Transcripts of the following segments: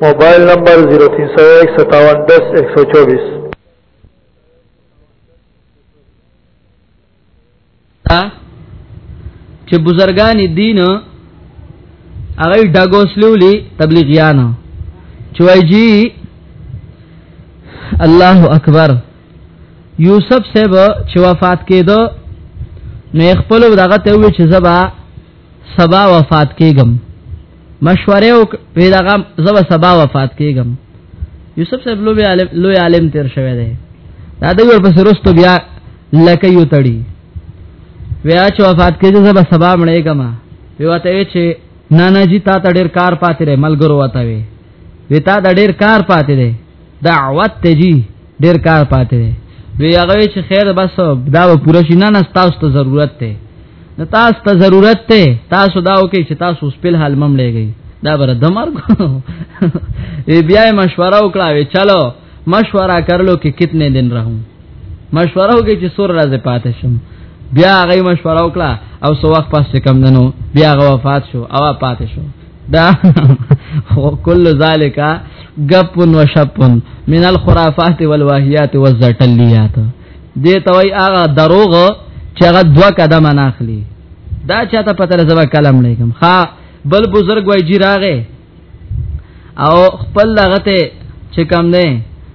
موبایل نمبر 03015710124 چې بزرګان دین هغه ډاګوسلولي تبلیغیان چوي جی الله اکبر یوسف صاحب چې وفات کېدو نو خپل دغه ته وی چې زبا سبا وفات کېږم مشوره او پیداغه زب سبا وفات کېږم یوسف صاحب لوی عالم لوی عالم تیر شوی دی دا د ور پس رستو بیا لکه یو تړي بیا چې وفات کېږي زب سبا مړې کما وی وته چې نانا جی تا ته ډېر کار پاتې ملګرو وته وی وی تا ته ډېر کار پاتې دی دعوت ته جی ډیر کار پاتې دی وی هغه چې خیر بس دا به پوره شي نه نه تاسو ته ضرورت ته نه تاسو ته ضرورت ته تاسو دا وکي چې تاسو خپل حال مم لګي دا بر دمر ای بیا مشوره وکړه وی چلو مشوره کرلو کې کتنے دن رہوں مشوره وکړي چې سور راځه پاتې شم بیا غي مشوره وکړه او سو وخت پس کم دنو بیا غو وفات شو او پاتې شو دا کل ذالک غپ و شپ من الخرافات والواهیات والزټلیات دې توي هغه دروغ چې هغه دوا قدم نه اخلي دا چاته پته زما کلم لیکم ها بل بزرګ وای جی راغې او خپل لغته چې کم نه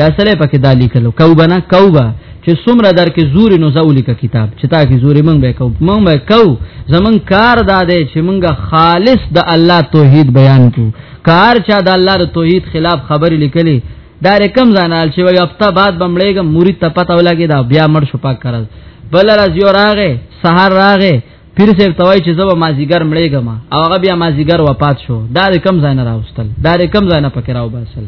دا سره پکې دا لیکلو کوبه نه کوبه چې څومره در کې زوري نو زولي کا کتاب چې تا کې زوري مونږ به کو مونږ به کو زمون کار دا دی چې مونږ خالص د الله توحید بیان کو کار چا د الله د توحید خلاف خبرې لیکلې دا رقم زانال چې وي هفته بعد بمړېګم مرید ته پته ولګي دا بیا مړ شو پاک کړل بل راځي راغې سحر راغې پیر صاحب توای چې زبا مازیګر مړېګم او هغه بیا مازیګر وفات شو دا د کم ځای نه راوستل دا د کم ځای نه پکې راو باسل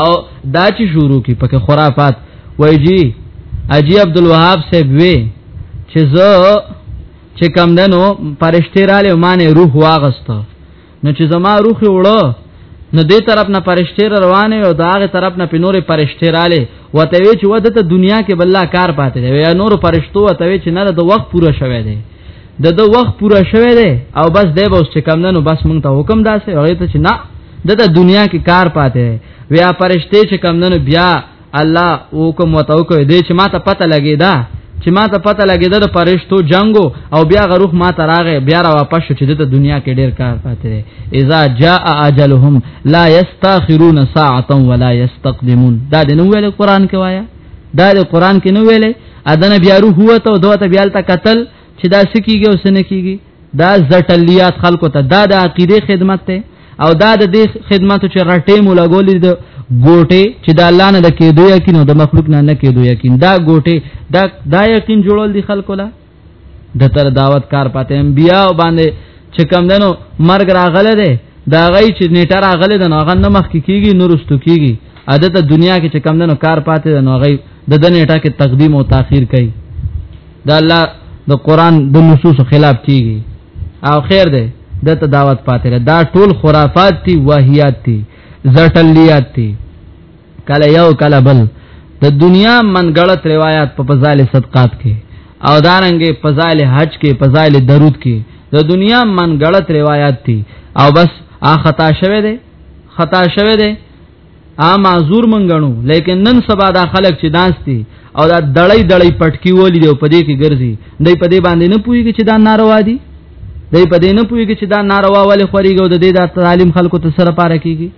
او دا چې شروع کی پکې خرافات وای جی اجی عبد الوهاب صاحب وی چې زه چې کم دنو پرشتي را لې معنی روح واغسته نو چې زما روح وړو نو دې طرف نه پرشته روانه او داغه طرف نه پنورې پرشته رااله وته وی چې وته ته دنیا کې بل کار پاتې دی یا نور پرشتو وته وی چې نه د وخت پوره شوه دی د د وخت پوره شوه دی او بس دی به اوس چې کم نه نو بس مونږ ته حکم داسې هغه ته چې نه د دنیا کې کار پاتې دی ویا پرشته چې کم نه بیا الله حکم وتاو کوي دې چې ما ته پته لګي دا چې ما ته پته لګي دا د پرشتو جنگو او بیا غروخ ما ته راغې بیا را واپس شو چې د دنیا کې ډېر کار پاتې دی اذا جاء اجلهم لا يستاخرون ساعه ولا يستقدمون دا د نو ویل قران کې وایا دا د قران کې نو ویل اذن بیا روح هو ته دوه ته بیا تل قتل چې دا سکیږي او سنکیږي دا زټلیات خلکو ته دا د عقیده خدمت ته او دا د دې خدمت چې رټې مولا ګولې د ګوټه چې د الله نه د کېدو یقین او د مخلوق نه نه کېدو یقین دا ګوټه دا دا یقین جوړول دي خلکو لا د تر دعوت کار پاتې انبیا باندې چې کم دنو مرګ راغله ده دا غي چې نیټه راغله ده نو هغه نه مخ کیږي نورستو کیږي عادت دنیا کې چې کم دنو کار پاتې ده نو غي د دنیټه کې تقدیم او تاخير کوي دا الله د قران د نصوص خلاف کیږي او خیر ده د تداوت پاتې دا ټول خرافات دي واهیات دي زټلیات دي کله یو کله بل د دنیا منګړت روایت په فضائل صدقات کې او دارنګې فضائل حج کې فضائل درود کې د دنیا منګړت روایت دي او بس ا خطا شوه دي خطا شوه دي ا معذور منګنو لیکن نن سبا دا خلک چې دانستي او دا دړی دړی پټکی ولې دی په دې کې ګرځي دای په دې باندې نه پوهیږي چې دا ناروا دي دای په دې نه پوهیږي چې دا ناروا ولې خوريږي او د دې د تعلیم خلکو ته سره پاره کیږي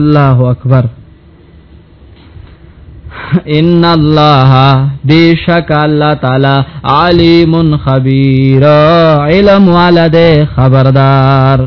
الله اکبر ان الله بیشک الله تعالی علیم خبیر علم والده خبردار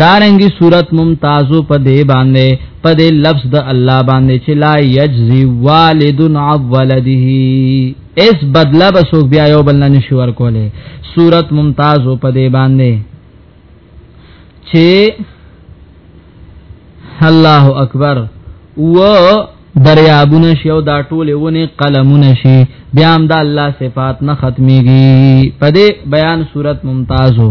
دارنګي صورت ممتازو په دی باندې په دی لفظ د الله باندې چې لا یجزی والد عن ولده اس بدلا بسو بیا یو بل نه شور کوله صورت ممتازو په دی باندې چې الله اکبر و دریابونه شي او دا ټول ونه قلمونه شي بیا هم د الله صفات نه ختميږي په دې بیان صورت ممتازو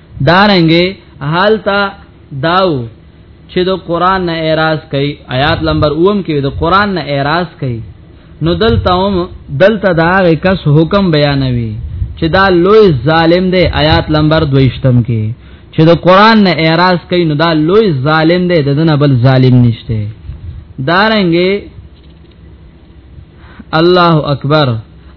دارنګه حالتا داو چې د قران نه اعتراض کوي آیات نمبر 9 کې د قران نه اعتراض کوي نو دلته هم دلته دا کس حکم بیانوي چې دا لوی ظالم دی آیات نمبر 22م کې چې د قران نه اعتراض کوي نو دا لوی ظالم دی دنه بل ظالم نشته دارنګه الله اکبر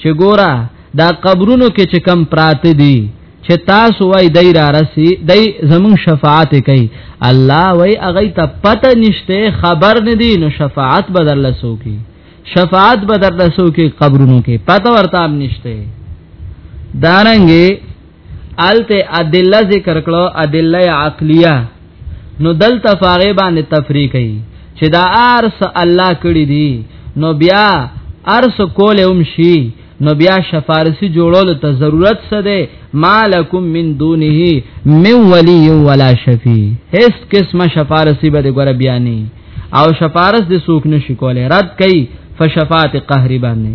چې ګورا دا قبرونو کې چې کم پراته دي چې تاسو وای دای را رسی دای زمون شفاعت کوي الله وای اغه ته پته نشته خبر نه دی نو شفاعت بدل لسو کی شفاعت بدل لسو کی قبرونو کې پته ورته نشته دارنګي الته ادله ذکر کړو ادله عقلیه نو دلته فارې باندې تفریق کړي چې دا ارس الله کړی دی نو بیا ارس کول هم شي نو بیا شفارسی جوړول ته ضرورت څه ده مالکم من دونه من ولی ولا شفی هیڅ قسمه شفارسی به ګره بیا نه او شفارس د سوک نشي کوله رد کړي فشفاعت قهری باندې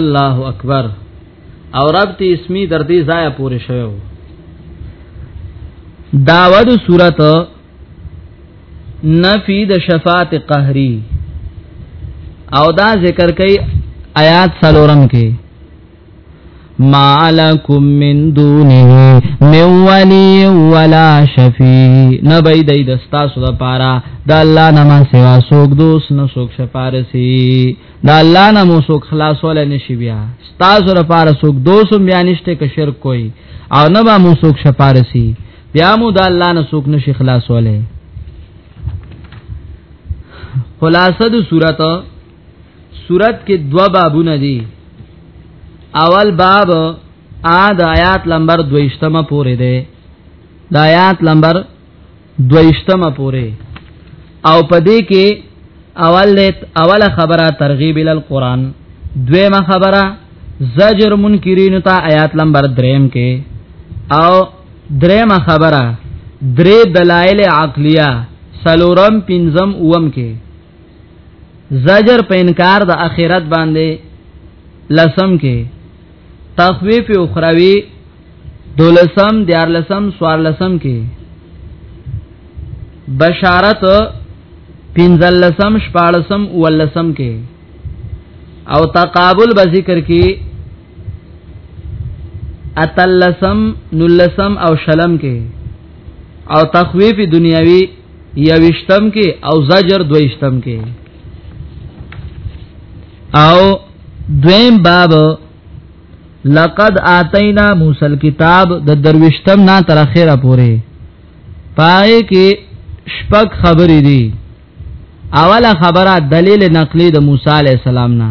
الله اکبر او رب تی اسمی در دې ځای پورې شوو داود صورت نفی د شفاعت قهری او دا ذکر کوي آیات سلورم کې ما لکم من دونه من ولی ولا شفیع نبی دی دستاسو دا پارا دا اللہ نما سوا سوک دوست نسوک شفارسی دا اللہ نمو سوک خلاص ولی نشی بیا ستاسو دا پارا سوک دوستو بیا نشتے که شرک کوئی او نبا مو سوک شفارسی بیا مو دا اللہ نسوک نشی خلاص ولی خلاصه دو صورتو صورت کې دوا بابونه دي اول باب ا د آیات نمبر 22مه پورې ده د آیات نمبر 22مه پورې او پدې کې اول اول خبره ترغیب ال القران دویمه خبره زجر منکرین ته آیات نمبر 3 کې او دریمه خبره درې دلایل عقلیه سلورم پنزم اوم کې زجر په انکار د اخرت باندې لسم کې تخویف اخروی دولسم دیارلسم سوارلسم کې بشارت پنزلسم شپارلسم ولسم کې او تقابل به ذکر کې اتلسم نلسم او شلم کې او تخویف دنیاوی یوشتم کې او زجر دویشتم کې او دویم باب لقد آتینا موسی الكتاب د دروشتم نا تر اخره پوره پای کې شپږ خبرې دي اوله خبره دلیل نقلی د موسی علی السلام نه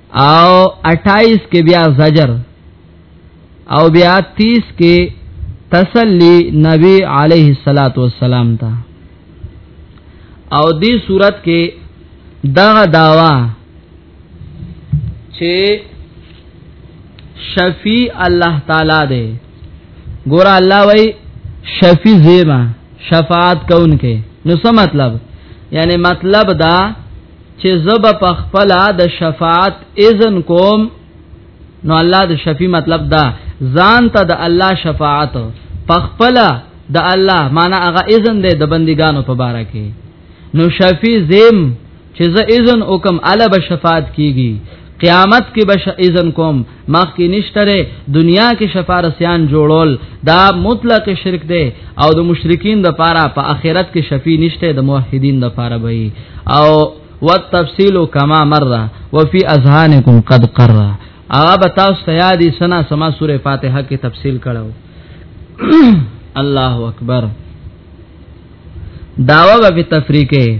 او 28 کې بیا زجر او بیا 30 کې تسلی نبی علیه الصلاۃ والسلام ته او دې صورت کې دغه داوا چې شفیع الله تعالی دی ګور الله وای شفیع زیما شفاعت کون کې نو څه مطلب یعنی مطلب دا چې زب په خپل د شفاعت اذن کوم نو الله د شفیع مطلب دا ځان ته د الله شفاعت په خپل د الله معنا هغه اذن دی د بندګانو په باره کې نو شفیع زم چې زه اذن وکم الا به شفاعت کیږي قیامت کې به اذن کوم مخ کې نشتره دنیا کې شفارسیان جوړول دا مطلق شرک دی او د مشرکین د پاره په پا آخرت کې شفیع نشته د موحدین د پاره وي او والتفصيل كما مر وفي اذهانكم قد قر هغه به تاسو ته یادې سنا سما سوره فاتحه کې تفصیل کړو الله اکبر داوا به تفریقه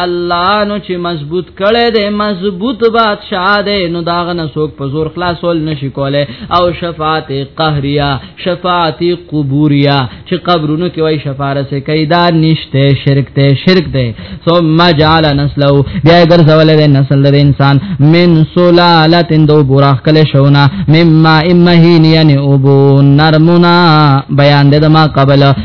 الله نو چې مضبوط کړي دې مضبوط بادشاہ دې نو داغه نه څوک په زور خلاصول نشي کوله او شفاعت قهریا شفاعت قبوریا چې قبرونو کې وای شفاعت سه کیدا نشته شرک ته شرک دې ثم جعل نسلو بیا ګرځول دې نسل دې انسان من سلالت دو براخ کله شونا مما امهین یعنی ابو نرمنا بیان دې ما قبل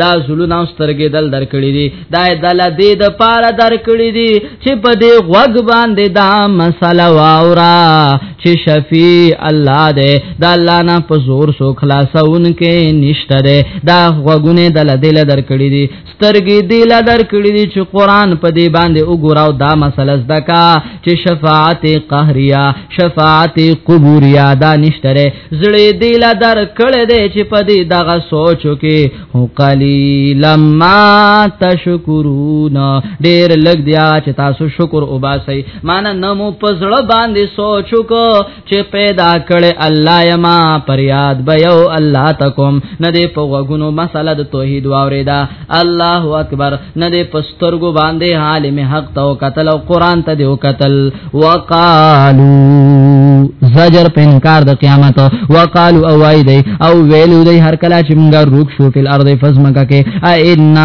دا زلون او سترګې دل درکړې دي دا دل دې د پاره درکړې دي چې په دې غوګ باندې دا مسله واورا چې شفیع الله دې دا الله نه په زور سو خلاصون کې نشته دې دا غوګونه دل دې ل درکړې دي سترګې دې ل درکړې دي چې قران په دې باندې وګوراو دا مسله زدکا چې شفاعت قهریا شفاعت قبوریا دا نشته زړه دې لا در کړې دې چې په دې دغه سوچو کې هو قلیل ما تشکرون ډېر لګ دیا چې تاسو شکر وباسئ مان نه مو پزړه باندې سوچو کو چې پیدا کړې الله یما پریاد به یو الله تکم نه دې په وګونو مسله د توحید واوریدا الله اکبر نه دې پسترګو باندې عالم حق تو قتل او قران ته دیو قتل وقالو زجر په انکار د قیامت وقالو او وای دی او ویلو دی هر کله چې موږ روک شو په الارض فزمکه کې ا ان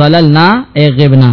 ظللنا اغبنا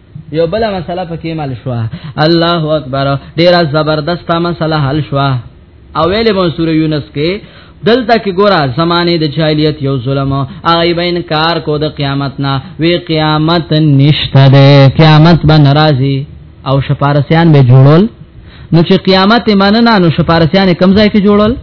یو بل مسله پکې مال شو الله اکبر ډیره زبردست مسله حل شو او ویل مو سوره یونس کې دلته کې ګوره زمانه د جاهلیت یو ظلم هغه به انکار کو د قیامت نه وی قیامت نشته ده قیامت به ناراضي او شپارسیان به جوړول نو چې قیامت مننه نو شپارسیان کمزای کې جوړول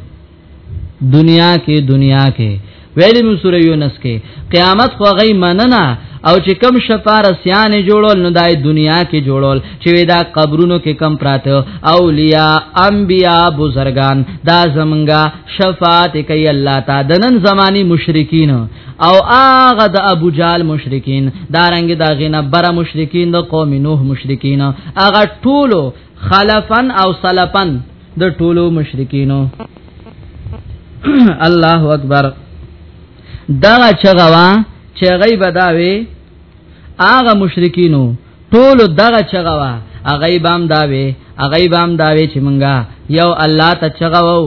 دنیا کې دنیا کې ویلی مو سوره یونس کې قیامت خو غي مننه او چې کم شفاره سیان جوړول نو دای دنیا کې جوړول چې دا قبرونو کې کم پراته اولیاء انبیاء بزرگان دا زمنګا شفاعت کوي الله تعالی د نن زماني مشرکین او هغه د ابو جال مشرکین دا رنګ دا غینه بر مشرکین د قوم نوح مشرکین هغه ټولو خلفن او سلفن د ټولو مشرکینو الله اکبر دا چغوا چې غیب داوي هغه مشرکینو ټول دغه چغوا هغه بام داوي هغه بام داوي چې مونږه یو الله ته چغوو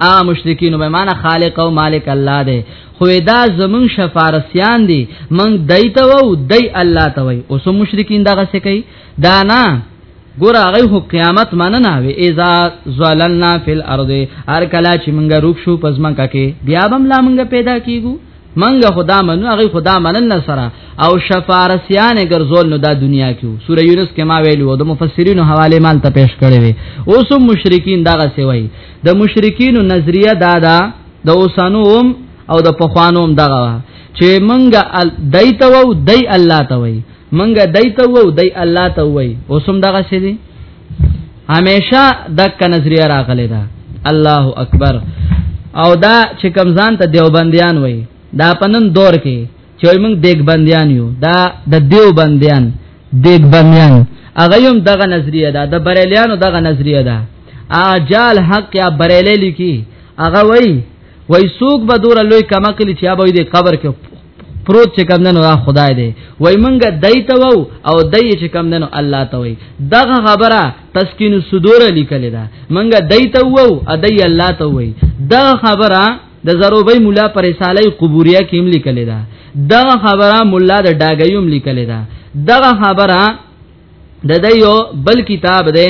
ا مشرکین به معنا خالق او مالک الله دی خو دا زمون شفارسیان دي مونږ دایته وو دای الله ته وای اوس مشرکین دغه څه کوي دا نه ګور هغه خو قیامت مننه وی اذا زللنا فی الارض هر کلا چې موږ روښ شو پزما ککه بیا بم لا موږ پیدا کیګو موږ خدا منو هغه خدا منن سره او شفارسیان ګرځول نو دا دنیا کې سوره یونس کې ما ویلو د مفسرینو حواله مال ته پیش کړی وی اوس مشرکین دغه سوی د مشرکین نظریه دادا د دا اوسانو او د پخوانو دغه چې منګه دای ته وو دای الله ته وای منګه دای ته وو دای الله ته وای اوسم دغه سي دي همیشه دک نظریه راغلی دا الله اکبر او دا چې کمزان ته دیوبندیان وای دا پنن دور کې چې موږ دیګبندیان یو دا د دیوبندیان دیګبندیان هغه هم دغه نظریه ده د بریلیانو دغه نظریه ده اجال حق یا بریلی لیکي هغه وای وای سوق به دور لوی کما کلی چې ابوی د قبر کې پروت چې کم دنو دا خدای دی وای مونږ دای ته وو او دای چې کم دنو الله ته وای دغه خبره تسکین الصدور لیکل دا مونږ دای ته وو ا دای الله ته وای دا خبره د زروبی مولا پر رساله قبوریه کې هم لیکل دا دا خبره مولا د ډاګیوم لیکل دا دا خبره د دایو بل کتاب دی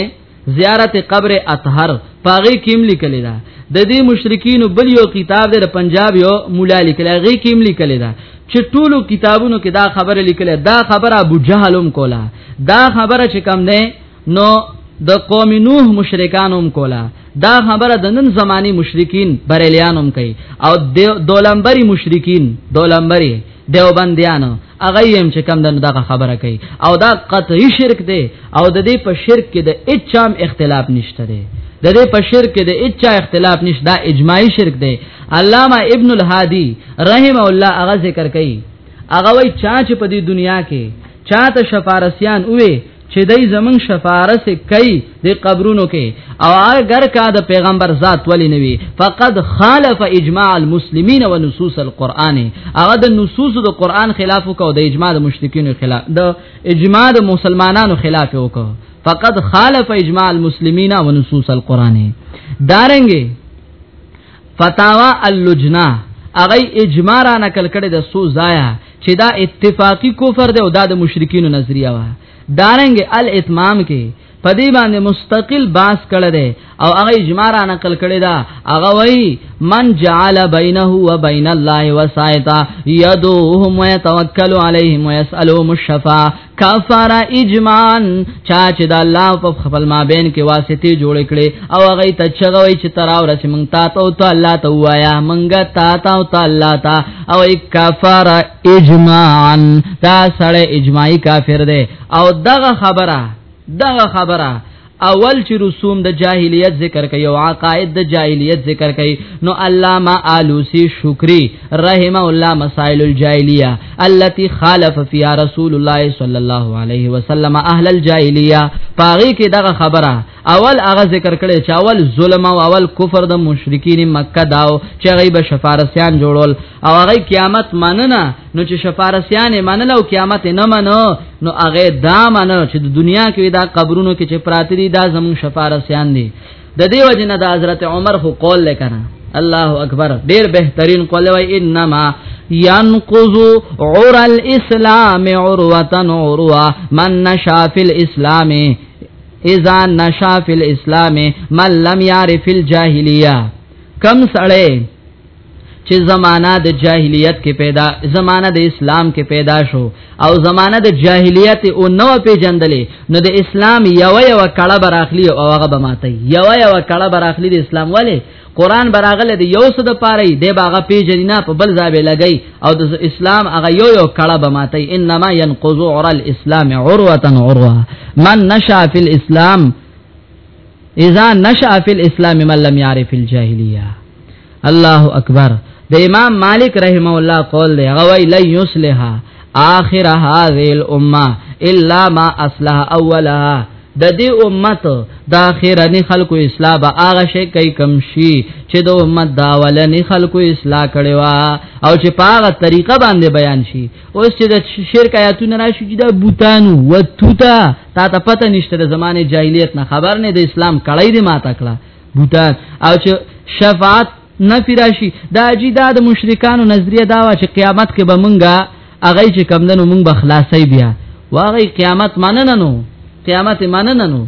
زیارت قبر اطهر پاغي کیم لیکل دا د دې مشرکین بل یو کتاب د پنجاب یو مولا لیکل غي کیم لیکل دا چې ټولو کتابونو کې دا خبره لیکل دا خبره ابو جهلم کولا دا خبره چې کم نه نو د قوم نوح مشرکانوم کولا دا خبره د نن زماني مشرکین بریلیانوم کوي او دولمبري مشرکین دولمبري دیوبندیانو هغه يم چې کم دنو دغه خبره کوي او دا قطعي شرک دی او د دې په شرک کې د اچام اختلاف نشته دی د دې په شرک کې د اچا اختلاف نشته دا اجماعي شرک دی علامه ابن الهادي رحم الله هغه ذکر کوي هغه وای چا چې په دې دنیا کې چاته شفارسیان وې چې دای زمون شفارس کوي د قبرونو کې او اگر کا د پیغمبر ذات ولی نوي فقد خالف اجماع المسلمین و نصوص القرآن هغه د نصوص د قرآن خلاف وکاو د اجماع د مشرکین خلاف د اجماع د مسلمانانو خلاف وکاو فقد خالف اجماع المسلمین و نصوص القرآن دارنګي فتاوا اللجنه اغه اجماع را نقل کړي د سو زایا چې دا اتفاقی کفر دی او دا د مشرکین نظریه وا دارنګ الاتمام کې پدې باندې مستقل باس کړه دے او هغه اجماع را نقل کړي دا هغه وای من جعل بینه و بین الله وسایتا یدوهم ويتوکل علیهم ويسالهم الشفاعه کفر اجمعان چا چې د الله په خپل مابین کې واسطه جوړ کړي او هغه ته چغوي چې ترا ورسې مونږ تا ته او ته الله ته وایا مونږ تا ته او ته الله ته او کفر اجمعان دا سړی اجماعي کافر دی او دغه خبره دغه خبره اول چې رسوم د جاهلیت ذکر کوي او عقاید د جاهلیت ذکر کوي نو علامه الوسی شکری رحم الله مسائل الجاهلیه التي خالف فيها رسول الله صلى الله عليه وسلم اهل الجاهلیه پاغي کې دغه خبره اول هغه ذکر کړي چې اول ظلم او اول کفر د مشرکین مکه داو چې غیب شفارسیان جوړول او هغه قیامت مننه نو چې شفارسیانه منله او قیامت نه منو نو هغه دا منو چې د دنیا کې دا قبرونو کې چې پراتی دي دا زمون شفارسیان دي د دې وجه نه د حضرت عمر خو قول لکنه الله اکبر ډیر بهترین قول وای انما ينقض عور الاسلام عروه عروه من نشا في الاسلام اذا نشا في الاسلام من لم يعرف الجاهليه کم سړی چې زمانہ د جاهلیت کې پیدا زمانہ د اسلام کې پیدا شو او زمانہ د جاهلیت او نو پیجندلې نو د اسلام یو یو کړه براخلی او هغه به ماته یو یو کړه براخلی د اسلام ولی قران براغله د یو څه د پاره دی باغه پیجنینا په بل ځای به لګی او د اسلام هغه یو یو کړه به ماته انما ينقض عر الاسلام عروه عروه من نشا فی الاسلام اذا نشا فی الاسلام من لم يعرف الجاهلیه الله اکبر د امام مالک رحم الله قول دی هغه وی لن یصلحا اخر هذه الامه الا ما اصلح اولها د دې امت د اخرنی خلکو اصلاح به هغه شي کوي کم شي چې د امت دا ولنی خلکو اصلاح کړي وا او چې په هغه طریقه باندې بیان شي اوس چې د شرک آیاتونه راشي چې دا بوتان وتوتا تا ته پته نشته د زمانه جاهلیت نه خبر نه د اسلام کړی دی ما تکړه بوتان او چې شفاعت نه پیراشي دا جی دا د مشرکانو نظریه دا وا چې قیامت کې به مونږه اغه چې کم دنو مونږ به خلاصي بیا واغه قیامت مننه نو قیامت مننه نو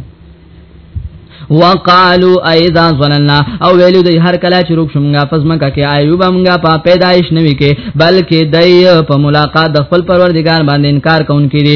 وقالو ايذا ظننا او ویلو دی هر کله چې روښ مونږه پس مکه کې ایوب مونږه په پیدایش نوي کې بلکې دای په ملاقات د خپل پروردگار باندې انکار کوونکې دي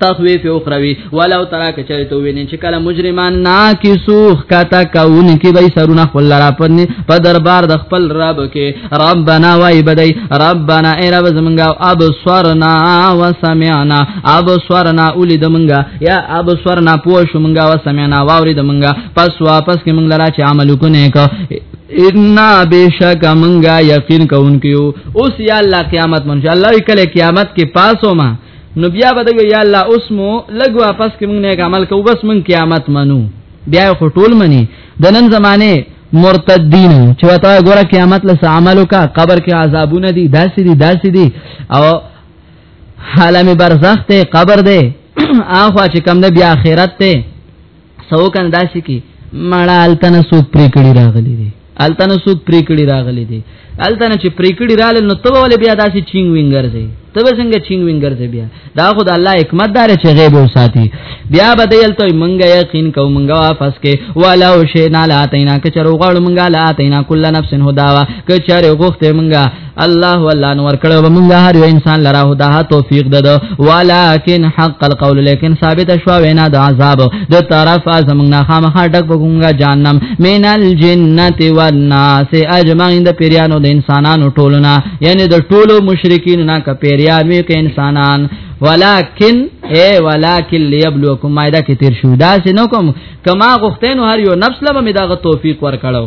تخویف اخروی ولو ترا کچری تو ویني چې کله مجرمان ناکسو خطا کون کی وای سرونه خپل را پن په دربار د خپل رب کې ربنا وای بدای ربنا ای رب زمنګا ابصرنا وسمعنا ابصرنا اولید منګا یا ابصرنا پوه شو منګا وسمعنا واورید منګا پس واپس کې منګ لرا چې عمل کو نه کو ان بشک منګا یقین کوونکیو اوس یا الله قیامت منشاء الله کله قیامت کې پاسو ما نو بیا به دوی یا الله اوس مو لګ واپس کې موږ نه عمل کوو بس موږ قیامت منو بیا خو ټول منی د نن زمانه مرتدین چې وتا ګوره قیامت لس عملو کا قبر کې عذابونه دي داسې دي داسې دي او عالم برزخ ته قبر ده اخوا چې کم ده بیا آخرت ته سو کنه داسې کی مړه التنه سوق پرې کړی راغلی دی التنه سوق پرې کړی راغلی دی التنه چې پرې کړی رااله نو ته ولې بیا داسې چینګ وینګر دی ته څنګه چینګ وینګر دی بیا دا خو د الله حکمت دار چې غیب او ساتي بیا بدل ته منګه یقین کو منګه واپس کې والا او شی نه لاتینا کچرو غړ منګه لاتینا کله نفس هداوا کچره غوخته منګه الله ولا نور کړو موږ هر یو انسان لره هدا توفیق دد ولکن حق القول لیکن ثابت شو وینا د عذاب د طرف زمنګ نه خامخا ډک بګونګا جانم مین الجنت والناس اجمعین د پیرانو د انسانانو ټولنا یعنی د ټولو مشرکین نه ک پیران وی ک انسانان ولکن اے ولکن ليبلوکم مایدا کې تیر شو دا سينو کوم کما غختین هر یو نفس لبه می داغه توفیق ور کړو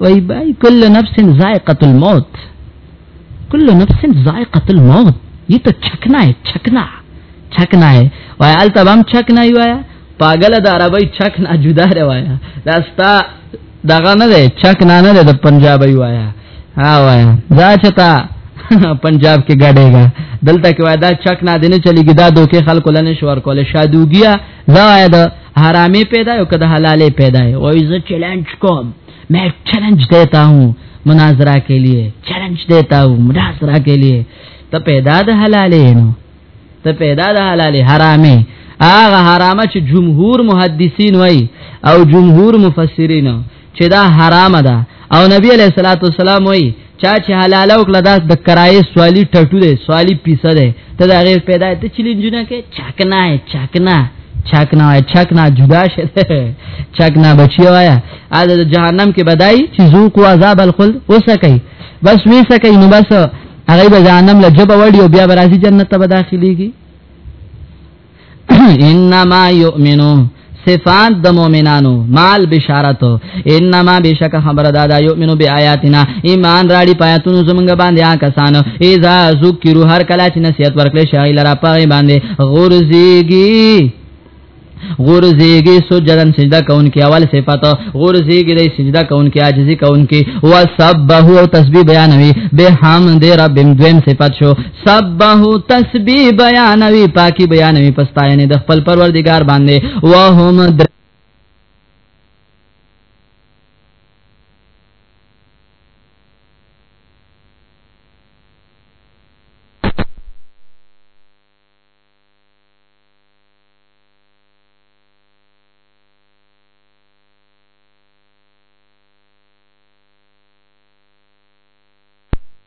وای بای کل نفس ذائقه الموت کل نفس ذائقه الموت یہ تو چھکنا ہے چھکنا چھکنا ہے وای ال تبام چھکنا ہی وایا پاگل د عربی چھکنا جدا رہ وایا داستا دغه نه ده چھکنا نه ده د پنجابی وایا ها وایا دا چتا پنجاب کې ګډېګا دلته کې وایا دا چھکنا دینه چلیږي دا دوکې خلکو لنه شور کوله شادوګیا دا د حرامې پیدا یو کده حلالې پیدا یو وای زه چیلنج کوم مې چیلنج دیتا ہوں مناظرہ کے لیے چیلنج دیتا ہوں مناظرہ کے لیے ته پیدا د حلالې نو ته پیدا د حلالې حرامې هغه حرامه چې جمهور محدثین وای او جمهور مفسرین چې دا حرام ده او نبی علیہ الصلوۃ والسلام وی چا چې حلال او کله داس د کرای سوالی ټټو دی سوالی پیسه دی ته دا غیر پیدا ته چلی جنہ کې چاکنا ہے چاکنا چاکنا ہے چاکنا جدا شه چاکنا بچی وایا ا د جهنم کې بدای چې ذوق او عذاب الخلد وسکای بس وی سکای نو بس هغه به جهنم له جبه وړي او بیا برازي جنت ته داخليږي انما یؤمنو صفات د مؤمنانو مال بشارت انما بشک خبر دادا یؤمنو بیااتنا ایمان راړي پاتونو زمونږ باندې آ کسان اذا ذکرو هر کله چې نصیحت ورکړي شای لرا پای باندې غورځيږي غورزیگی سجدن سجدہ کون کی اول صفت غورزیگی دی سجدہ کون کی عاجزی کون کی وسبحو او تسبیح بیانوی بحمد ربم دویم صفت شو سبه تسبیح بیانوي پاکي بیانوي پستاینه د خپل پروردگار باندې وهم در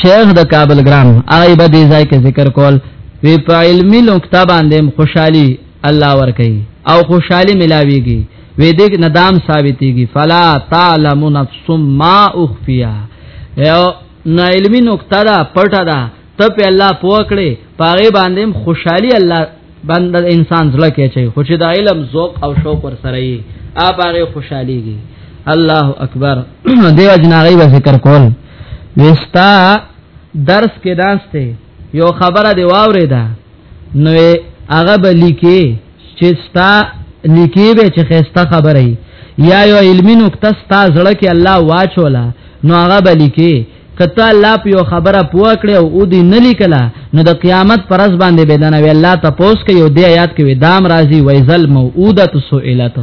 شیخ د کابل ګرام آی به دې ځای کې ذکر کول وی په علمي نقطه باندې خوشحالي الله ور کوي او خوشحالي ملاويږي وی دې ندام ثابتيږي فلا تعلم نفس ما اخفيا یو نه علمي نقطه دا پټه ده ته په الله پوکړې پاره باندې خوشحالي الله بند انسان زړه کې چي خو چې د علم ذوق او شوق ور سره یي اپ هغه خوشاليږي الله اکبر دیو جناغي به ذکر کول وستا درس کې داسته یو خبره دی واورې ده نو هغه به لیکي چې ستا لیکي به چې خسته خبره یا یو علمي نقطه ستا زړه کې الله واچولا نو هغه به لیکي کته الله په یو خبره پوه کړي او او دی نه لیکلا نو د قیامت پر ځ باندې بدنه وی الله تاسو کې یو دی آیات کې ودام راضی وایزل موعوده سئلت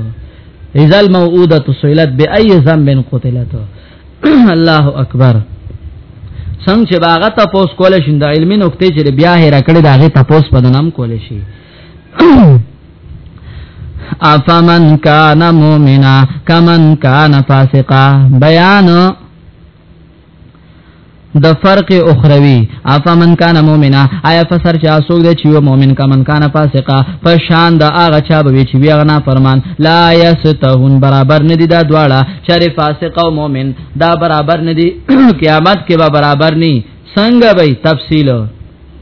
ایزل موعوده سئلت بأي ذنب قتلت الله اکبر څنګه چې باغه تاسو کول شي د علمي نقطې چې بیا هې راکړي دا غي تاسو په نام کول شي افمن کان مؤمنا کمن کان فاسقا بیان د فرق اخروی افمن کان مؤمنا آیا فسر چا سوګ د چیو مؤمن کا من کان فاسقا په شان د اغه چا به وی چی بیا غنا فرمان لا یستهون برابر ندی دا دواړه چر فاسق او مؤمن دا برابر ندی قیامت کې به برابر نی څنګه به تفصیل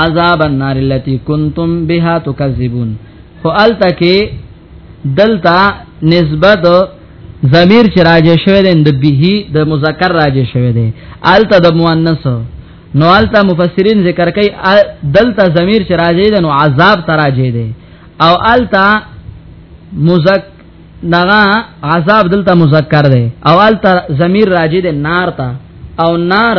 عذاب النار التي كنتم بها تكذبون خو الته کې دلتا نسبت ضمیر چې راځي شوی دی د به د مذکر راځي شوی دی الته د مؤنث نو الته مفسرین ذکر کوي دلته ضمیر چې راځي دی نو عذاب تراځي دی او الته مذکر دغه عذاب دلته مذکر دی او الته ضمیر راځي دی نار ته او نار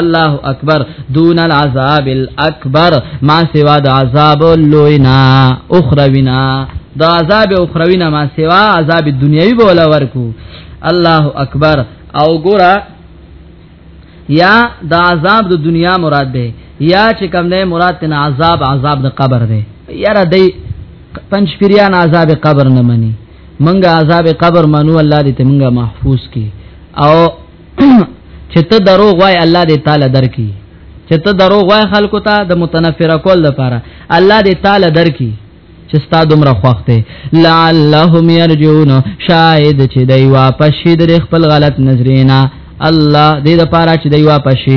الله اکبر دون العذاب الاکبر ما سوا د عذاب لوینا اخروینا د عذاب اخروینا ما سوا عذاب دنیوي بولا ورکو الله اکبر او ګورا یا د عذاب د دنیا مراد ده یا چې کوم نه مراد تن عذاب عذاب د قبر ده یاره دی پنځ پیریان عذاب قبر نه مني منګه عذاب قبر منو الله دې ته منګه محفوظ کی او چې ته دروغ وای الله دې تعالی درکې چې ته دروغ وای خلکو ته د متنفر کول لپاره الله دې تعالی درکې چې ستا دومره خوخته لعلهم يرجون شاید چې دی واپس شي د خپل غلط نظرینا الله دې د پاره چې دی واپس شي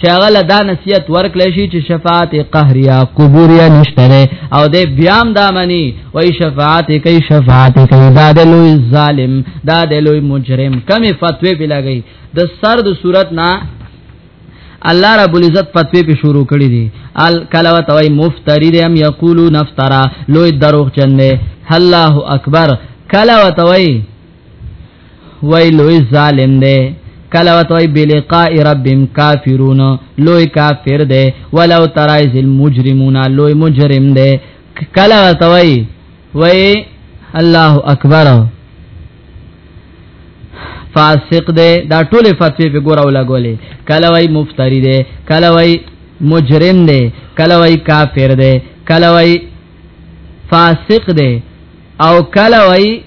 چې هغه له دا نصیحت ورکړل شي چې شفاعت قهریا قبوریا نشته او د بیام دامنی وای شفاعت کوي شفاعت کوي دا د لوی ظالم دا د لوی مجرم کمی فتوی به لګی د سر د صورت نه الله رب العزت فتوی په شروع کړی دی ال کلوه توي مفتری دی هم یقولو نفترا لوی دروغ چنده الله اکبر کلوه توي وای لوی ظالم دی کله وتوی بلقاء ربهم کافرون لوی کافر دی ولو ترای ذل مجرمون لوی مجرم دی کله وتوی وای الله اکبر فاسق دی دا ټول فتوی په ګور او لګولې کله وای مفتری دی کله وای مجرم دی کله وای کافر دی کله وای فاسق دی او کله وای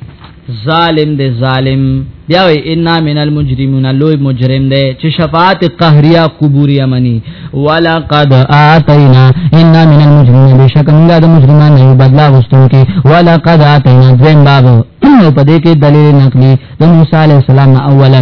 ظالم دی ظالم بیا وای ان من المجرمون لوی مجرم دی چې شفاعت قهریا قبوریا منی ولقد اتینا ان من المجرمین بشک موږ د مجرمان نه بدلا غوښتو کې ولقد اتینا ذم باب په دې کې دلیل نقلی د موسی علی السلام اولا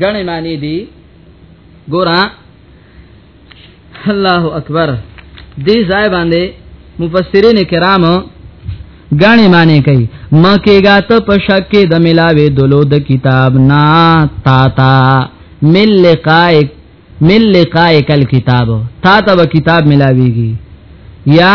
غنې معنی دی ګورا الله اکبر دې ځای باندې مفسرین کرام غاڼې معنی کوي مکیګا ته په شک کې د ملاوي دلو د کتاب نا تا تا مل لقائک مل لقائک الكتاب تا ته کتاب ملاويږي یا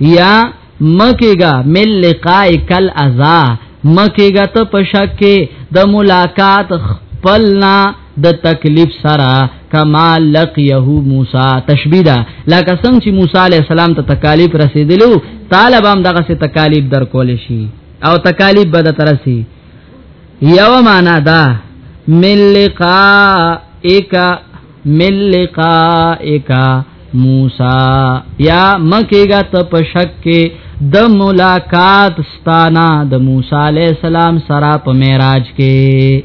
یا مکیگا مل لقائی کل ازا مکیگا تا پشکی دا ملاقات خپلنا د تکلیف سره کما لقيه موسی تشبيه ده لکه څنګه چې موسی عليه السلام ته تکالیف رسیدلو طالب هم دغه څه تکالیف در کول شي او تکالیف به د ترسي یو معنا ده ملقا ایک مل لقائک موسی یا مکیګه ته په شک کې د ملاقات ستانا د موسی علی السلام سره په معراج کې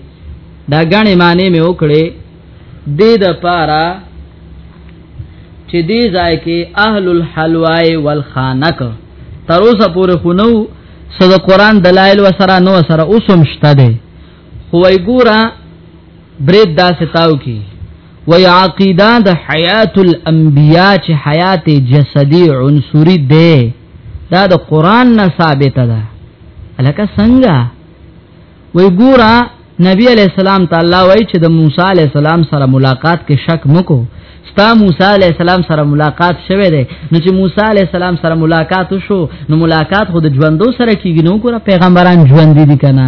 دا غنې معنی مې وکړې د دې لپاره چې دې ځای کې اهل الحلوای والخانق تر اوسه پورې خونو صد قرآن دلائل و سره نو سره اوسم شته ده خو ای ګوره برید دا ستاو کی وی عقیده د حیات الانبیاء چې حیات جسدی عنصری دی دا د قران نه ثابت ده الکه څنګه وی ګورا نبی علیہ السلام تعالی وای چې د موسی علیہ السلام سره ملاقات کې شک مکو ستا موسی علی السلام سره ملاقات شوه دی نو چې موسی علی السلام سره ملاقات وشو نو ملاقات خود ژوندو سره کیږي نو ګوره پیغمبران ژوند دي کنه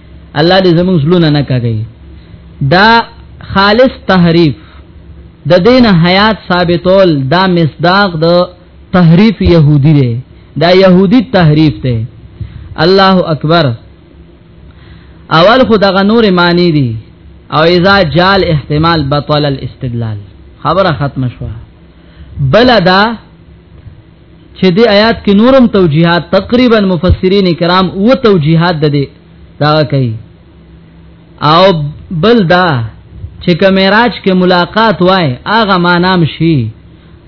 الله دې زموږ زلون نه کوي دا خالص تحریف د دین حیات ثابتول دا مصداق د تحریف يهودي دی دا يهودي تحریف دی الله اکبر اول خو دغه نور معنی دي او اذا جال احتمال بطل الاستدلال خبره ختم شوه بل دا چې دې آیات کې نورم توجیهات تقریبا مفسرین کرام و توجیهات د دې دا کوي او بل دا چې کمیراج کې ملاقات وای هغه مانام شي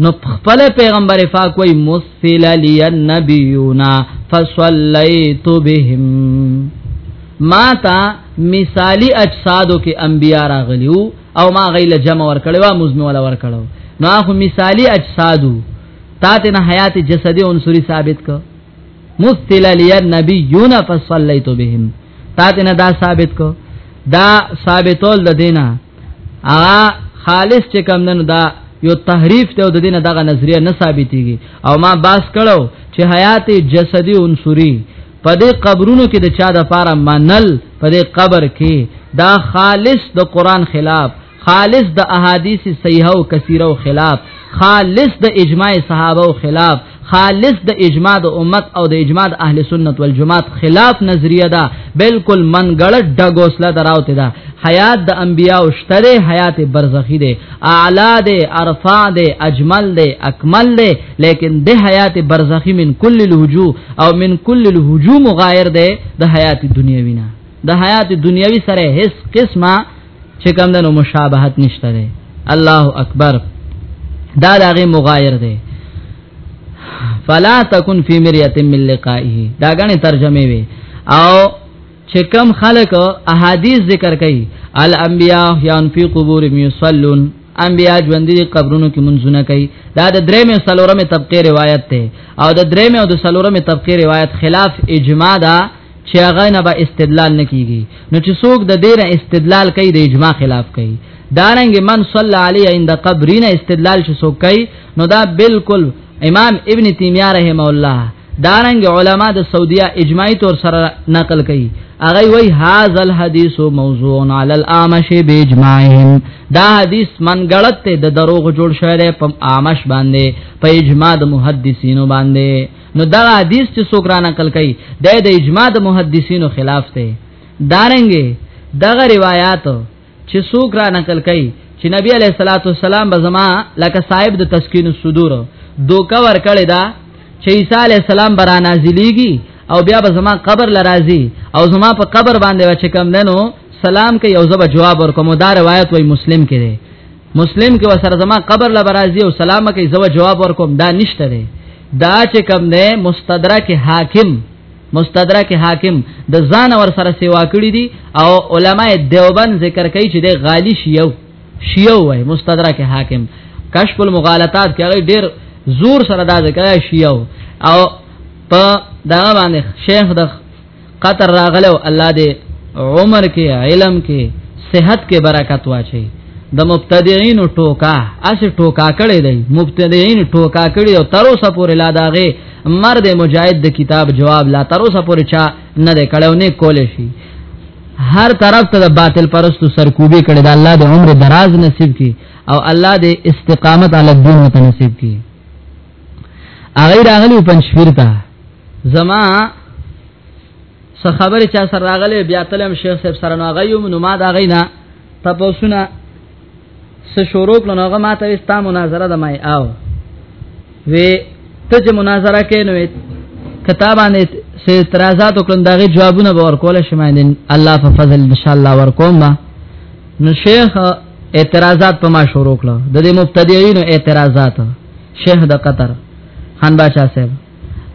نو خپل پیغمبر پاک وای مسفل علی النبیونا فصلیت بهم ما تا مثالی اجسادو کې انبیا راغلیو او ما غیله جمع ور کړو مزمه ولا ور کړو نو اخو مثالی اجسادو تا ته نه حیات جسدی عنصری ثابت ک مستل علی النبیون فصلیت بهم تا ته نه دا ثابت ک دا ثابتول د دینه ا خالص چې کم نن دا یو تحریف ته د دینه دغه نظریه نه ثابتېږي او ما باس کړو چې حیات جسدی عنصری په دې قبرونو کې د چا د پاره منل په دې قبر کې دا خالص د قران خلاف خالص د احادیث صحیحه او کثیره او خلاف خالص د اجماع صحابه او خلاف خالص د اجماع د امت او د اجماع د اهل سنت والجماعت خلاف نظریه ده بالکل منګړه ډګوسله دراوته ده حیات د انبیا او شتره حیات برزخی ده اعلی ده ارفع ده اجمل ده اکمل ده لیکن ده حیات برزخی من کل الهجو او من کل الهجو مغایر ده د حیات دنیوی نه د حیات دنیوی سره هیڅ قسمه چې کوم د نو مشابهت نشته دی الله اکبر دا دغه مغایر دی فلا تکن فی مریه من لقائه دا غنه ترجمه وی او چې کم خلق احادیث ذکر کوي الانبیاء یان فی قبور یصلون انبیاء ژوند دي قبرونو کې منځونه کوي دا د درې مې سلورمه طبقه روایت ده او د درې مې او د سلورمه طبقه روایت خلاف اجماع ده چې هغه نه به استدلال نه کیږي نو چې څوک د دینه استدلال کوي د اجماع خلاف کوي دارنګ من صلی علی عند قبرین استدلال چې څوک کوي نو دا بالکل امام ابن تیمیه رحم الله دارنګ علما د سعودیا اجماعي تور سره نقل کوي اغه وی هاذ الحديث موضوع على الاعمش باجماعهم دا حدیث من غلط ته د دروغ جوړ شوی په اعمش باندې په اجماع د محدثینو باندې نو دا حدیث چې څوک را نقل کوي د د اجماع د محدثینو خلاف دی دارنګي دغه روایت چې څوک را نقل کوي چې نبی علیہ الصلوۃ والسلام به زما لکه صاحب د تسکین الصدور دوکا ور کړی دا چې عیسی علیہ السلام برا نازلیږي او بیا به زما قبر لرازي او زما په قبر باندې چې کم دنو سلام کوي او زما جواب ورکوم دا روایت وای مسلم کې مسلم کې وسره زما قبر لا برازي او سلام کوي زو جواب ورکوم دا نشته دی دا چې کوم دی مستدرک حاکم مستدرک حاکم د ځان ور سره سیوا کړی دي او علما دیوبند ذکر کوي چې د غالی شیو شیو وای مستدرک حاکم کشف المغالطات کې هغه ډیر زور سره دا ذکر شیو او په دا باندې شیخ د قطر راغلو الله دې عمر کې علم کې صحت کې برکت واچي د مبتدعين ټوکا اس ټوکا کړي دی مبتدعين ټوکا کړي او تر اوسه پورې لا داغه مرد مجاهد د کتاب جواب لا تر اوسه پورې چا نه ده کړو نه کول شي هر طرف ته د باطل پرستو سرکوبي کړي د الله د عمر دراز نصیب کی او الله د استقامت علی الدین ته نصیب کی اغیر اغلی پنځ فرته زما څه خبره چا سره راغله بیا تلم شیخ صاحب سره نو غيوم نو ما دا غینا تاسو نه څه شروع کړو هغه ما ته استا مناظره د مای او وی ته چې مناظره کې نو کتابانه سه اعتراضات وکړم داغه جوابونه به ورکول شم ان الله په فضل ان شاء الله ورکوم نو شیخ اعتراضات په ما شروع کړو د دې مبتدیینو اعتراضات شیخ د قطر خان بادشاہ صاحب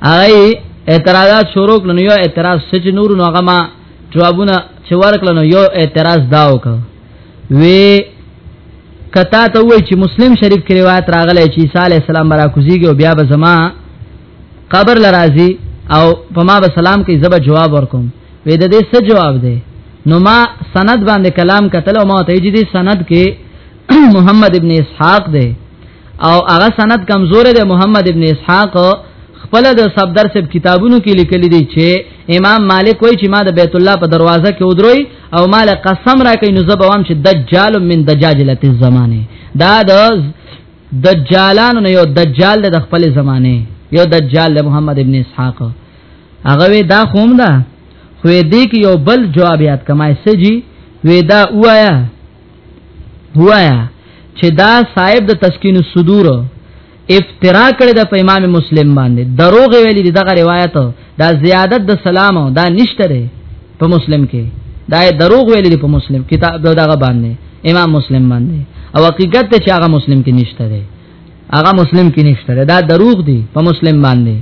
هغه اعتراضات شروع کړل نو یو اعتراض سچ نور نو هغه ما جوابونه چې ورکړل نو یو اعتراض دا وکړ وی کتا ته وای چې مسلم شریف کې روایت راغلی چې عیسی علی السلام برا کوزیږي او بیا به زما قبر لرازي او په ما به سلام کوي زب جواب ورکوم وې د دې څه جواب دی نو ما سند باندې کلام کتل او ما ته جدي سند کې محمد ابن اسحاق دی او هغه سند کمزور دی محمد ابن اسحاق خپل د صفدر سب کتابونو کې لیکلي دي چې امام مالک وایي چې ما د بیت الله په دروازه کې ودروي او مال قسم راکې نو زبوام چې دجال من دجاجله الزمانه دا د دجالانو نه یو دجال د خپل زمانه یو دجال له محمد ابن اسحاق هغه وی دا خوم دا خو دې کې یو بل جواب یاد کمای سجی وی دا وایا هوایا چې دا صاحب د تسکین الصدور افترا کړی د امام مسلم باندې دروغ ویلي دغه روایت دا زیادت د سلام دا نشته دی په مسلم کې دا دروغ ویلي په مسلم کتاب دغه باندې امام مسلم باندې او حقیقت ته چې هغه مسلم کې نشته دی هغه مسلم کې نشته دا دروغ دي په مسلم باندې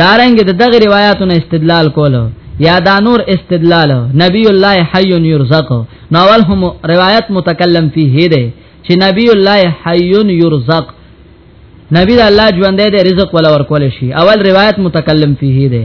دارنګ د دغه روایتونو استدلال کولو یا دا نور استدلال نبی الله حی یرزق نو اول هم روایت متکلم فيه دی چې نبی الله حی یرزق نبی الله ژوند دی رزق ولا ورکول شي اول روایت متکلم فيه دی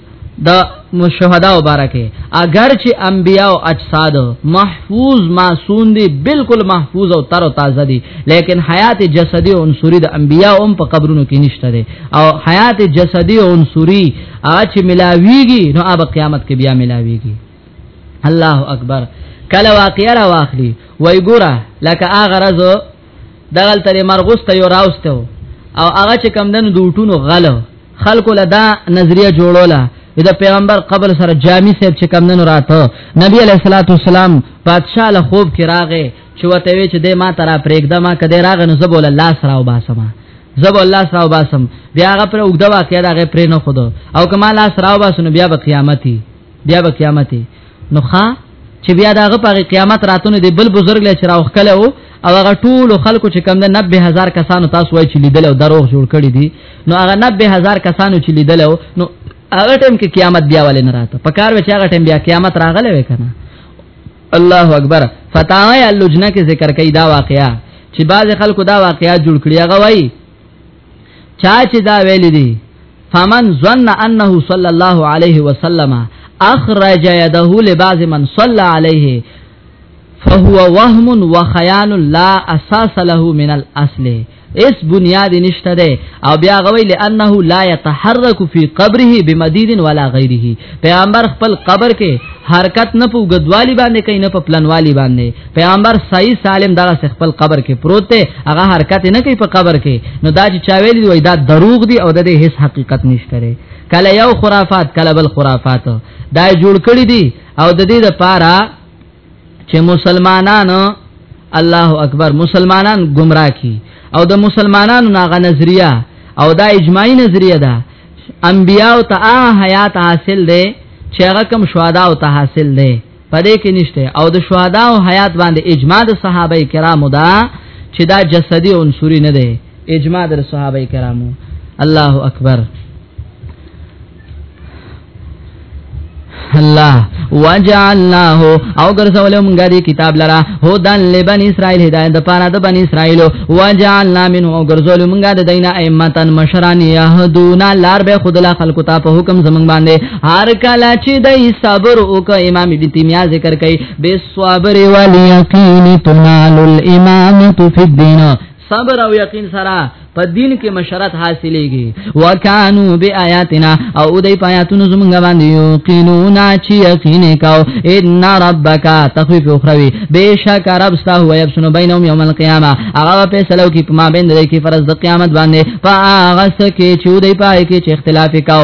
د شهدا مبارکه اگر چې انبیا او اجساد محفوظ معصوم دي بالکل محفوظ او تر او تازه دي لیکن حیات جسدی او عنصری د انبیا هم په قبرونو کې نشته دي او حیات جسدی او عنصری اچ ملاویږي نو اب قیامت کې بیا ملاویږي الله اکبر کله واقعا واخلي وای ګوره لکه اغه رزو دغل تر مرغوس ته یو راوسته او هغه چې کم دنو دوټونو غل خلکو لدا نظریه جوړوله د پیغمبر قبر سره جامع صاحب چې کم دنو راته نبی علیہ الصلوۃ والسلام بادشاہ له خوب کې راغې چې وته وی چې د ما ترا پرېګدا ما کده راغ نو زبول الله سره او باسما زب الله سره او باسم بیا هغه پر وګدا واقعیا هغه پرې نه خود او کما الله سره او باسنو بیا به قیامتي بیا به قیامتي نو ښا چې بیا داغه په قیامت راتونه دی بل بزرګ لې چې راوخ کله او او هغه ټول خلکو چې کم ده 90000 کسانو تاسو وای چې لیدل او دروغ جوړ کړی دي نو هغه 90000 کسانو چې لیدل نو هغه ټیم کې قیامت بیا ولې نه راته په کار وچ هغه ټیم بیا قیامت راغله وکنه الله اکبر فتاوی اللجنه کې ذکر کړي دا واقعیا چې بعض خلکو دا واقعیا جوړ کړی هغه وای چا چې دا ویل دي فمن ظن انه صلی الله علیه وسلم اخرج يده لبعض من صلى عليه فهو وهم وخيال لا اساس له من الاصل اس بنیاد نشته ده او بیا غوی لانه لا يتحرك في قبره بمديد ولا غيره پیغمبر خپل قبر کې حرکت نه پوګدوالي باندې کین نه په پلنوالي باندې پیغمبر صحیح سالم دغه خپل قبر کې پروت دی هغه حرکت نه کوي په قبر کې نو دا چې چا ویل دی دا دروغ دی او د دې هیڅ حقیقت نشته کله یو خرافات کله بل خرافات دا جوړ کړی دی او د دې لپاره چې مسلمانانو الله اکبر مسلمانان گمراه کی او د مسلمانانو ناغه نظریه او دا اجماعی نظریه ده انبیاء ته حیات حاصل ده چې هغه کوم شهدا او ته حاصل ده پدې کې نشته او د شهدا او حیات باندې اجماع د صحابه کرامو دا چې دا جسدي عنصري نه دی اجماع د صحابه کرامو الله اکبر الله وجعلناه او ګرځول موږ دې کتاب لرا هدن لبن اسرائيل هدايت لپاره د بن اسرائيل وجعلنا منه او ګرځول موږ د دینه ائمتن مشران يهدون لار به خود لا خلق ته په حکم زمنګ باندې هر کله چې د صبر او ک امام ابن تیمیه ذکر کوي به صبر ولی یقین تنال الامامه فی الدین صبر او یقین سره په دین کې مشرت حاصلېږي وکانو بیااتنا او دای پیاتونو زمونږ باندې یقینون چې یقین کاو ان ربک تخفیف اخروی بشک رب ستا هو یبسنو بینهم یوم القیامه هغه په سلو کې په ما بین دای کې فرض د قیامت باندې فاغس کې چې دای پای کې چې اختلاف کاو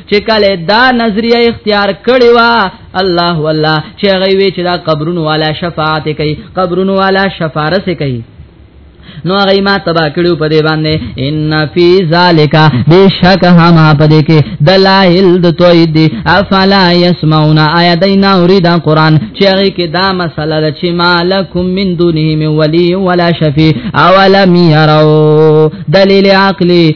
چې کله دا نظریه اختیار کړي وا الله والله چې غوي وی چې دا قبرونو والا شفاعت کوي قبرونو والا شفارس کوي نو هغه ما تبا کړو په دې باندې ان فی ذالک بشک هم په دې کې دلائل د توحید افلا یسمعون ایدینا اورید قران چې هغه کې دا مسله ده چې مالکم من دونه من ولی ولا شفیع اولم یرو دلیل عقلی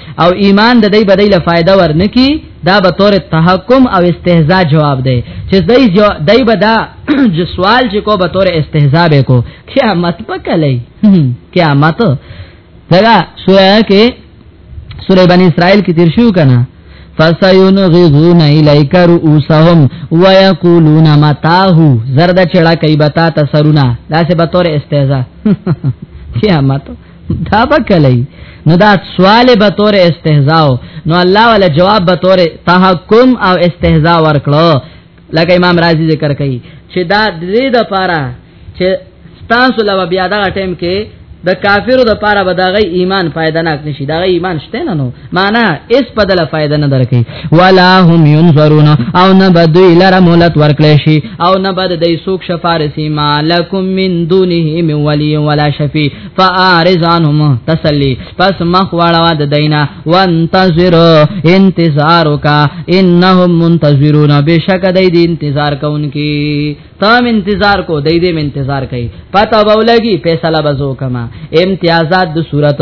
او ایمان د دې بدای له فائدہ ورنکي دا به تور تحکم او استهزاء جواب دی چې دای جو دای به دا جو سوال چې کو به تور استهزاء به کو قیامت پکلې قیامت دا سوره کې سوره بنی اسرائیل کې تیر شو کنه فسينغزون الیک رؤسهم ويقولون متاه زرد چړه کوي بتا تسرونه دا سه به تور استهزاء قیامت دا بکلی نو دا سوال به تور استهزاء نو الله ولا جواب به تور تحکم او استهزاء ورکړو لکه امام رازی ذکر کوي چې دا دې د پاره چې تاسو لوا بیا دا ټیم کې د کافرو د پاره به دغه ایمان فائدہ ناک نشي دغه ایمان شته نه نو معنا اس بدل فائدہ نه درکې ولا هم ينظرون او نه بدوی لره مولت ورکړې شي او نه بد دای سوک شفارسی مالکم من دونه من ولی ولا شفی فارزانهم تسلی پس مخ واړه د دینه وانتظر انتظار کا انهم منتظرون بشک دای دی انتظار کوونکی تام انتظار کو دای دې انتظار کوي پتا بولګي فیصله بزو کما امتیازات د صورت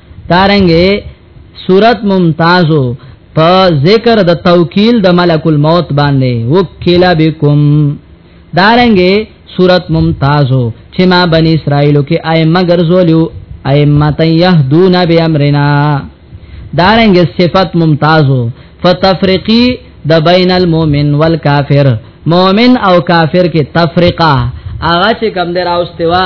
دارنګه صورت ممتازو په ذکر د توکیل د ملک الموت باندې وکیلا بكم دارنګه صورت ممتازو چې ما بنی اسرائیلو کې ائمه ګرځولیو ائمه تیهدون بامرنا دارنګه صفت ممتازو فتفرقی د بین المؤمن والکافر مؤمن او کافر کې تفریقه هغه چې کم دراوستوا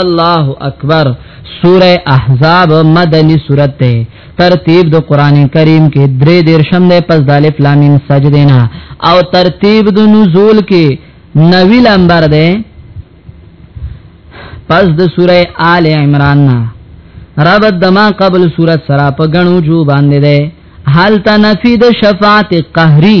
الله اکبر سوره احزاب مدنی سورت ته ترتیب د قران کریم کې درې دیر شم ده پس د الف لام میم سجده نه او ترتیب د نزول کې نوی لمبر ده پس د سوره آل عمران نه ربط دما قبل سورت سرا په غنو جو باندې ده حال تنفید شفاعت قهری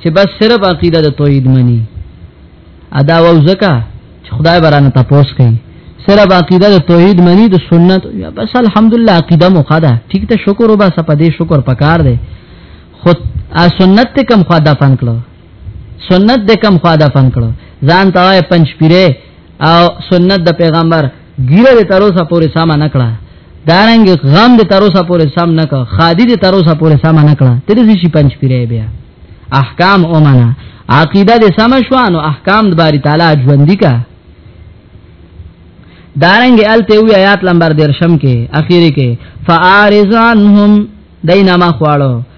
چې بس صرف عقیده د توحید منی ادا و زکا چې خدای برانه تاسو کوي صرف عقیده د توحید منی د سنت یا بس الحمدلله عقیده مخدا ٹھیک ته شکر وبا سپه دې شکر پکار دی خود ا سنت ته کم خدا فن کړو سنت دې کم خدا فن کړو ځان ته پنځ پیره او سنت د پیغمبر ګیره د تروسه پورې سم نه کړه دارنګ غم د تروسه پورې سم نه کړه خادي د تروسه پورې سم نه کړه تر دې شي پنځ پیری بیا احکام او معنا عقیده د سم شوانو احکام د باری تعالی ژوند کا دارنګ الته وی آیات نمبر 13 کې اخیری کې فارزانهم دینما خواړو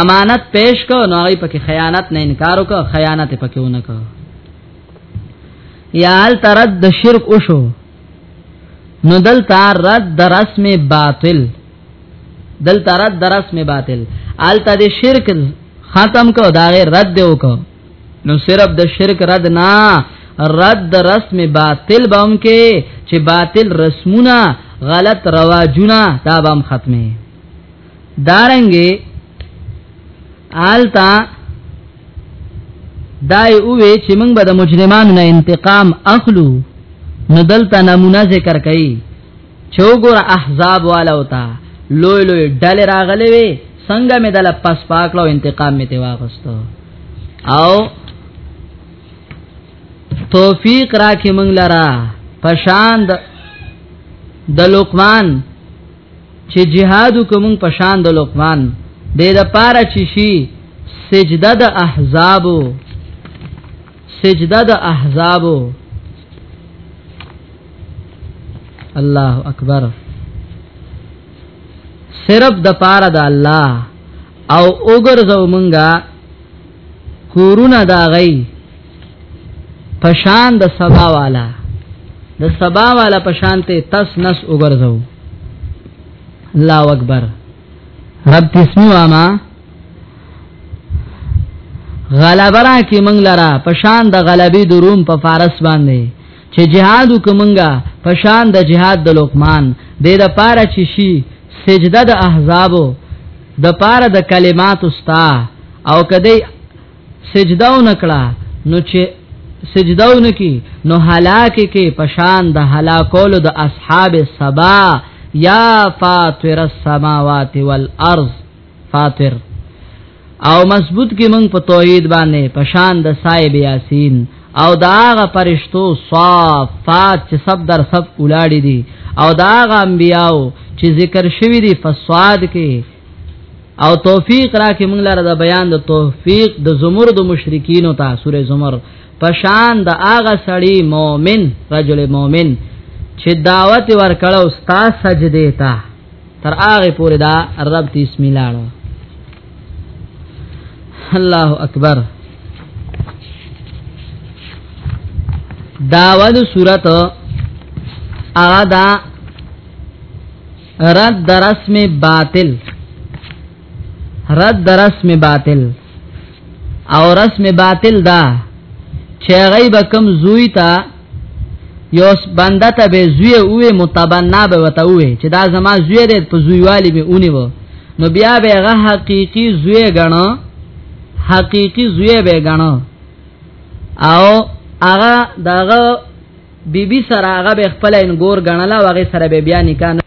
امانت پیش کو نو هغه پکې خیانت نه انکار وکړ خیانت پکې ونه کړ یا ال ترد د شرک وشو نو دل تار رد د رسم باطل دل تار رد د رسم باطل ال ته د شرک ختم کو دا رد دیو کو نو صرف د شرک رد نه رد د رسم باطل بم کې چې باطل رسمونه غلط رواجونه دا بم ختمه دارنګي آلتا دای اوې چې موږ به د مجرمانو نه انتقام اخلو نو دلته نمونه ذکر کړي چوغور احزاب والو تا لوی لوی ډل راغلي وي څنګه مې دل پس پاکلو انتقام مې ته واغستو او توفیق راکې موږ لرا پشان د لقمان چې جهاد کوم په شان د لقمان د د پاره چې شي سجده د احزاب سجده د احزاب الله اکبر صرف د پاره د الله او وګرځو مونږه کورونه دا غي پشان د سبا والا د سبا والا پشان ته تس نس وګرځو الله اکبر رب تسمی واما غلبرا کی منګ لرا پشان د غلبی د روم په فارس باندې چې جهاد وکمنګا پشان د جهاد د لقمان د د پاره چې شي سجده د احزابو د پاره د کلمات استا او کدی سجده ونکړه نو چې سجده ونکي نو هلاک کې پشان د هلاکولو د اصحاب سبا یا فاطر السماوات والارض فاطر او مضبوط کې موږ په توحید باندې پشان د صاحب یاسین او داغه فرشتو صافات چې سب در سب اولاړي دي او داغه انبیاو چې ذکر شوی دي فسواد کې او توفیق راکې موږ لره د بیان د توفیق د زمر د مشرکین او تا سورې زمر پشان د اغه سړی مؤمن رجل مؤمن چې دعوت ورکړو ستا سجده تا تر اغه پورې دا رب تی اسم لاړو الله اکبر داود صورت اغا دا رد در رسم باطل رد در رسم باطل او رسم باطل دا چې غیب کم زوی تا یو بنده ته به زوی اوه متبنا به وته اوه چې دا زما زوی دې په زویوالي به اونې وو نو بیا به هغه حقيقي زوی غنو حقيقي زوی به غنو او هغه دغه بی بی سره هغه به خپل ان ګور غنلا وغه سره به بیا نکاح